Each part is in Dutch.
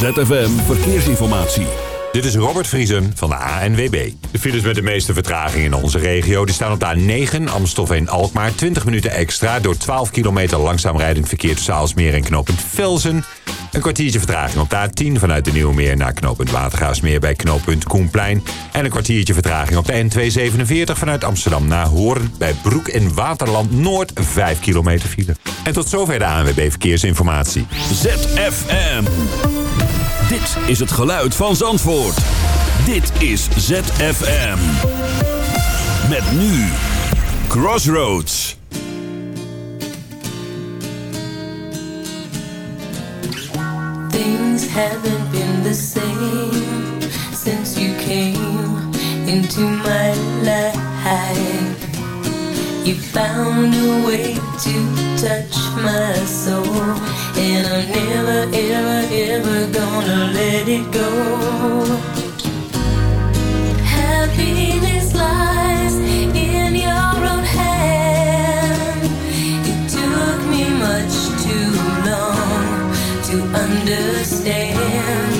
ZFM Verkeersinformatie. Dit is Robert Vriesen van de ANWB. De files met de meeste vertraging in onze regio die staan op de A9 Amstelveen-Alkmaar. 20 minuten extra door 12 kilometer langzaam rijdend verkeer tussen Aalsmeer en knooppunt Velsen. Een kwartiertje vertraging op de A10 vanuit de Nieuwe Meer naar knooppunt Watergaasmeer bij knooppunt Koenplein. En een kwartiertje vertraging op de N247 vanuit Amsterdam naar Hoorn bij Broek in Waterland Noord 5 kilometer file. En tot zover de ANWB Verkeersinformatie. ZFM. Dit is het geluid van Zandvoort. Dit is ZFM. Met nu Crossroads. Things haven't been the same since you came into my life. You found a way to touch my soul, and I'm never, ever, ever gonna let it go. Happiness lies in your own hand. It took me much too long to understand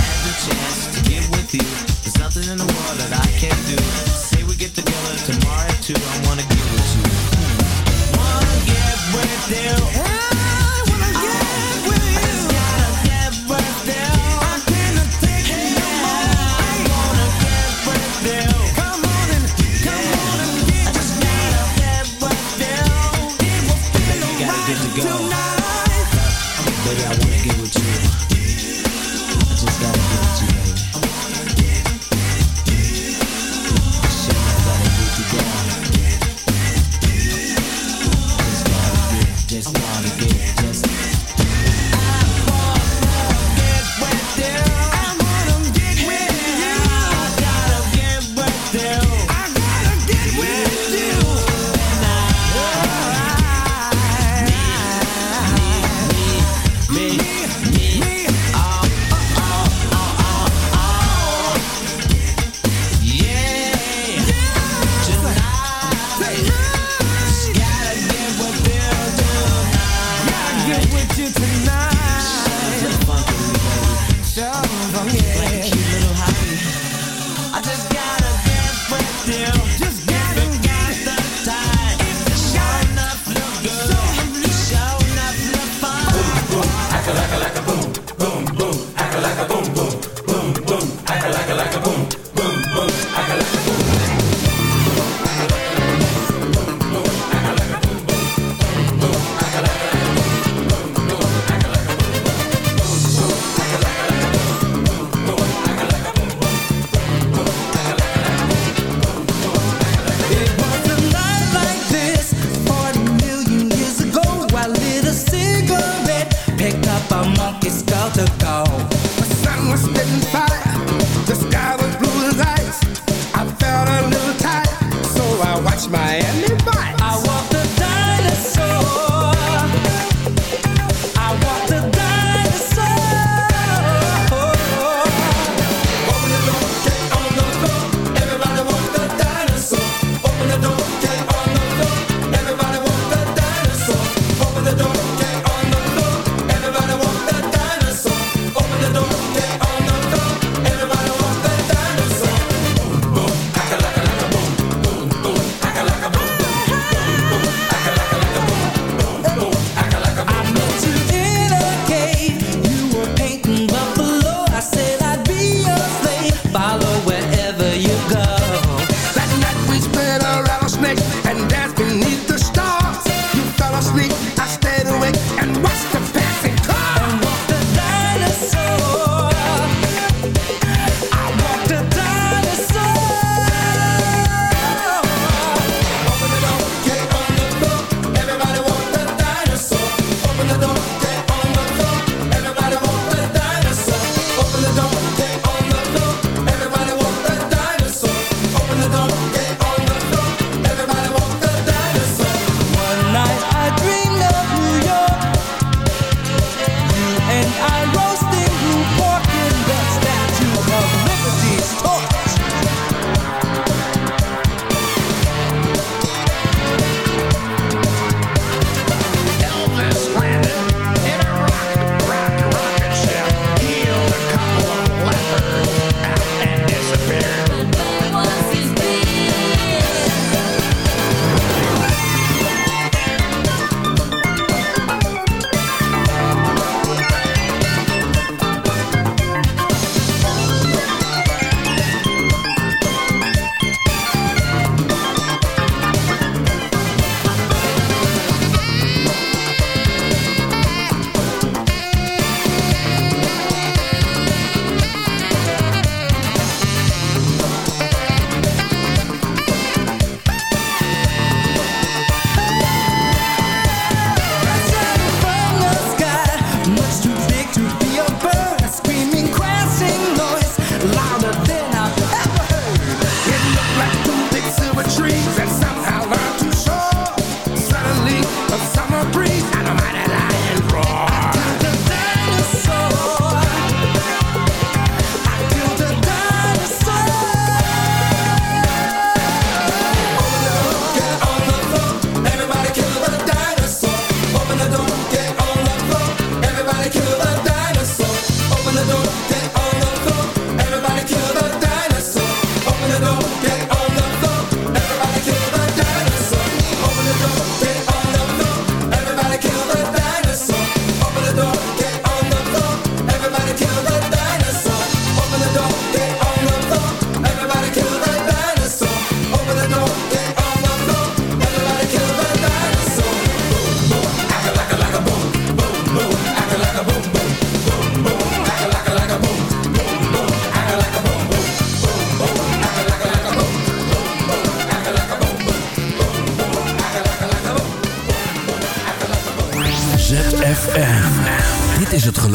nothing in the world that I can't do. Say we get together tomorrow too. I wanna give. like a like a boom.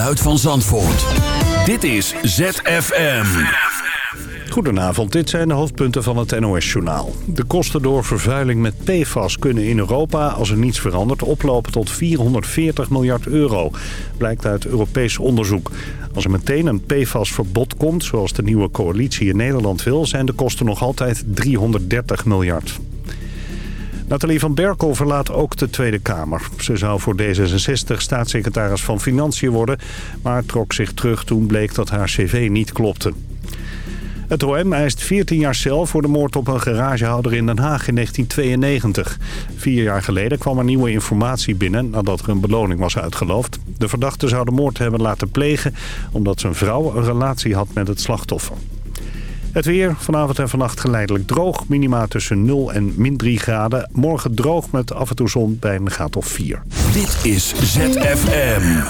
Geluid van Zandvoort. Dit is ZFM. Goedenavond, dit zijn de hoofdpunten van het NOS-journaal. De kosten door vervuiling met PFAS kunnen in Europa, als er niets verandert, oplopen tot 440 miljard euro. Blijkt uit Europees onderzoek. Als er meteen een PFAS-verbod komt, zoals de nieuwe coalitie in Nederland wil, zijn de kosten nog altijd 330 miljard. Nathalie van Berkel verlaat ook de Tweede Kamer. Ze zou voor D66 staatssecretaris van Financiën worden... maar trok zich terug toen bleek dat haar cv niet klopte. Het OM eist 14 jaar cel voor de moord op een garagehouder in Den Haag in 1992. Vier jaar geleden kwam er nieuwe informatie binnen nadat er een beloning was uitgeloofd. De verdachte zou de moord hebben laten plegen omdat zijn vrouw een relatie had met het slachtoffer. Het weer, vanavond en vannacht geleidelijk droog. Minima tussen 0 en min 3 graden. Morgen droog met af en toe zon bij een graad of 4. Dit is ZFM.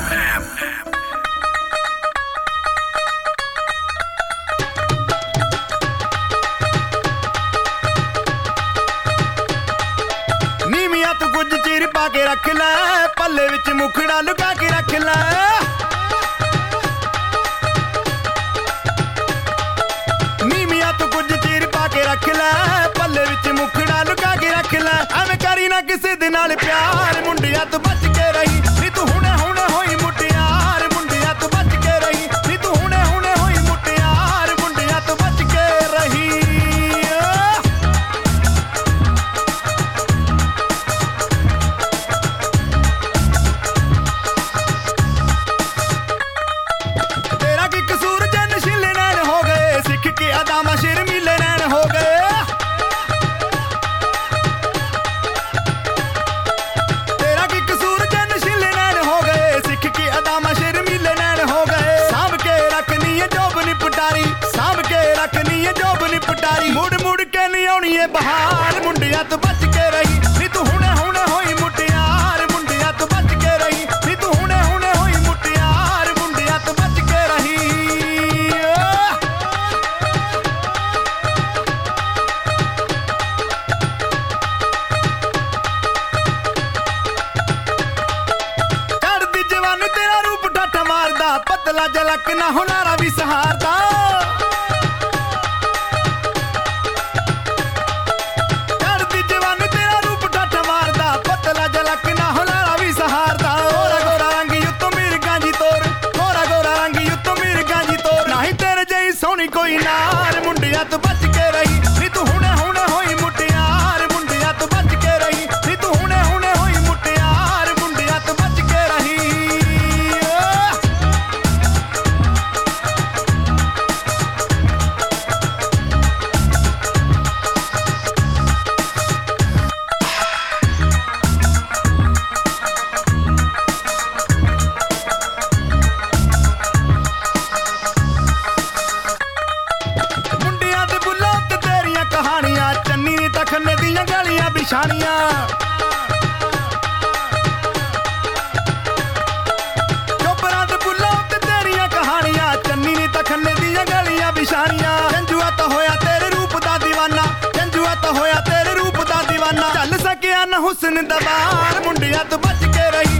ਨੀਵੀਆਂ ਤੂੰ ਕੁਝ ਚੀਰ ਪਾ ਕੇ ਰੱਖ ਲੈ ਪੱਲੇ ਵਿੱਚ ਮੁਖੜਾ ਲੁਕਾ ਕੇ ਰੱਖ ਲੈ ਲੈ ਪੱਲੇ ਵਿੱਚ ਮੁਖੜਾ ਲੁਕਾ ਕੇ ਰੱਖ ਲੈ ਐਵੇਂ ਕਰੀ ਨਾ ਕਿਸੇ ਦੇ ਨਾਲ ਪਿਆਰ ਮੁੰਡਿਆਂ ਤੋਂ ਬਚ ਕੇ ਰਹੀ ਸਕਿਆ ਨਾ ਹੁਸਨ ਦਵਾਰ ਮੁੰਡਿਆਂ ਤੋਂ ਬਚ ਕੇ ਰਹੀ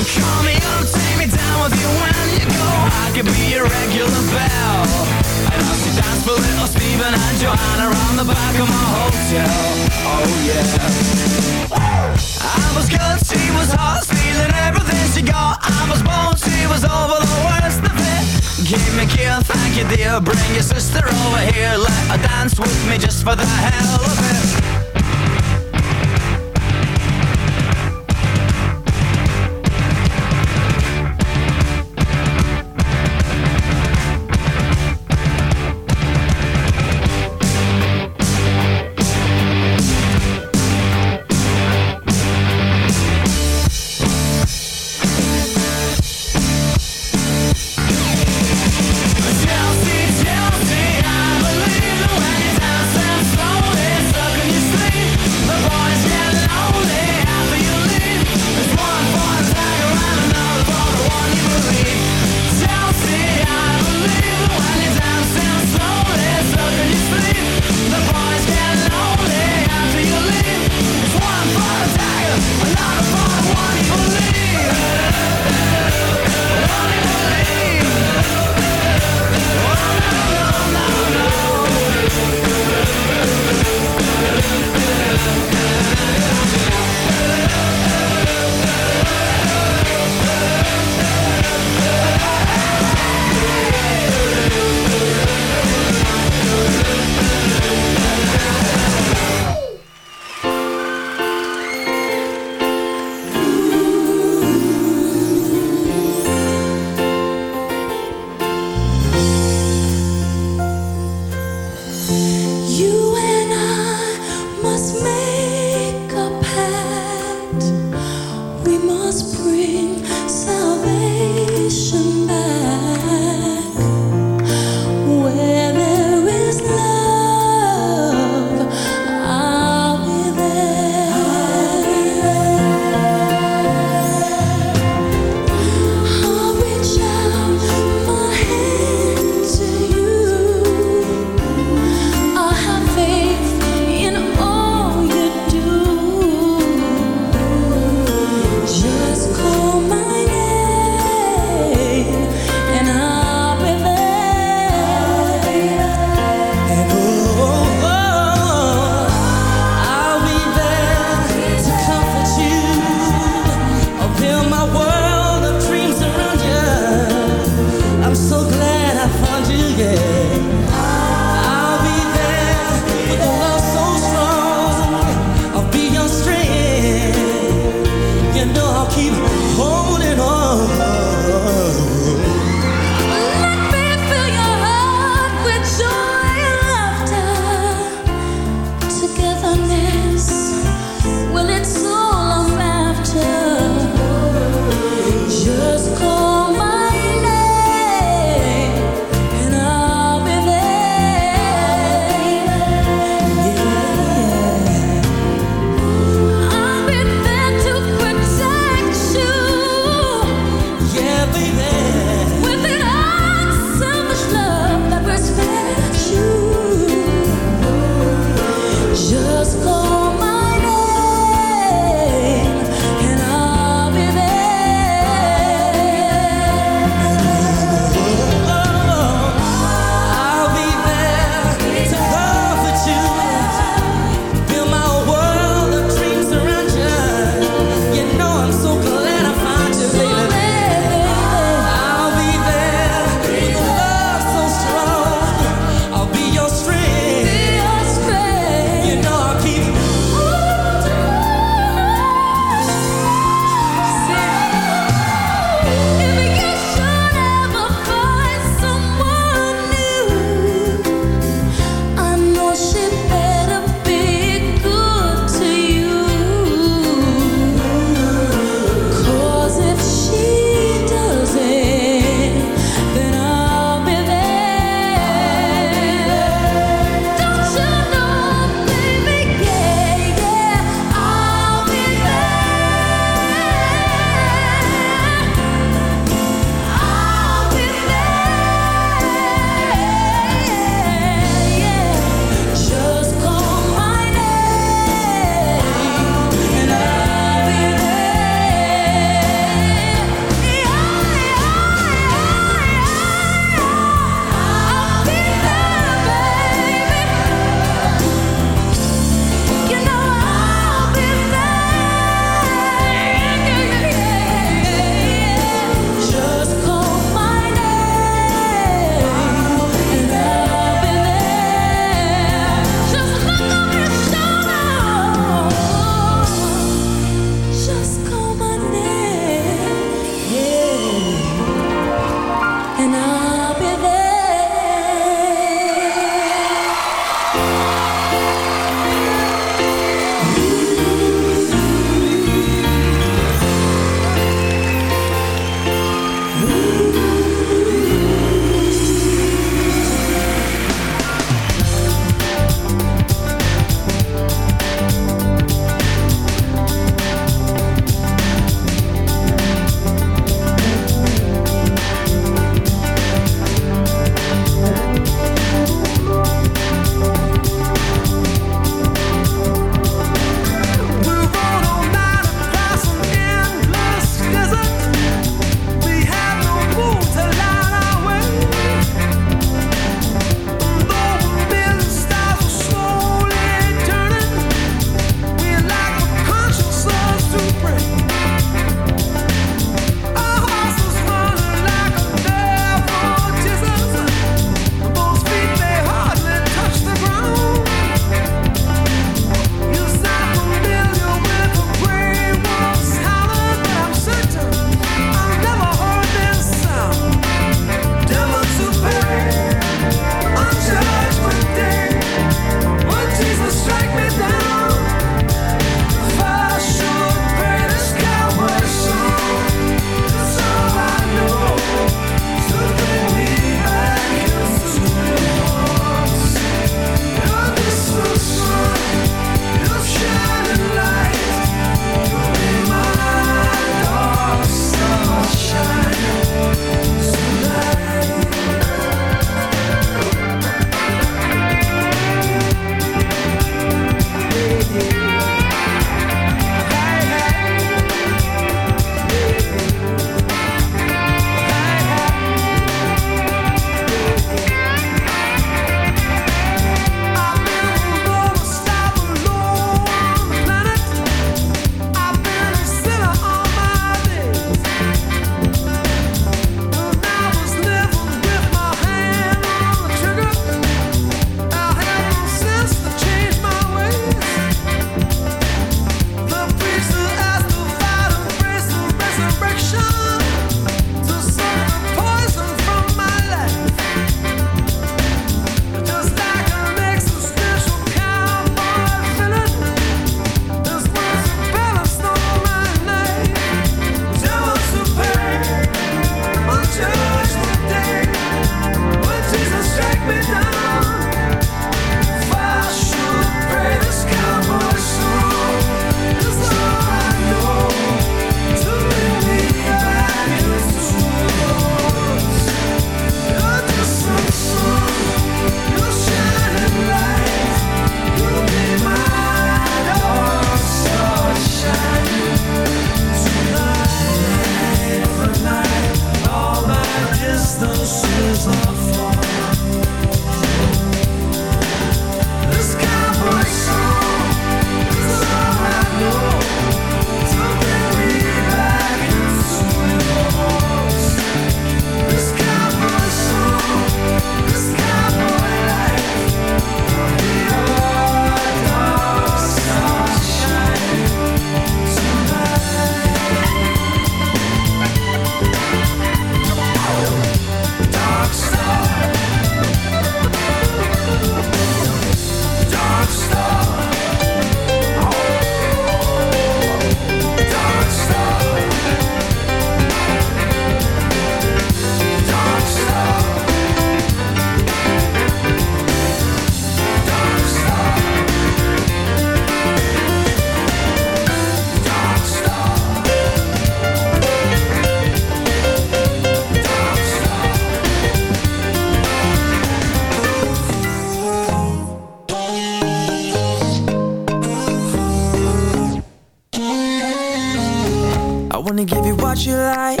wanna give you what you like,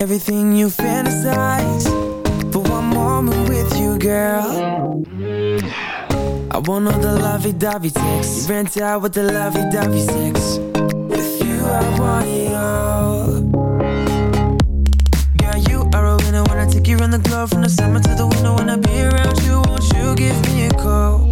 everything you fantasize. For one moment with you, girl. I want all the lovey-dovey sex. You rent out with the lovey-dovey sex. With you, I want it all. Girl, you are a winner. Wanna take you around the globe from the summer to the winter. Wanna be around you, won't you give me a call?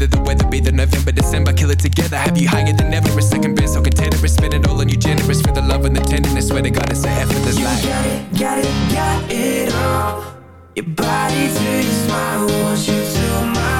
whether the weather be the November, December, kill it together. Have you higher than ever? A second best, so container, spend it all on you, generous for the love and the tenderness. Swear to God, it's a effortless life. Got it, got it, got it all. Your body to your smile, want you to my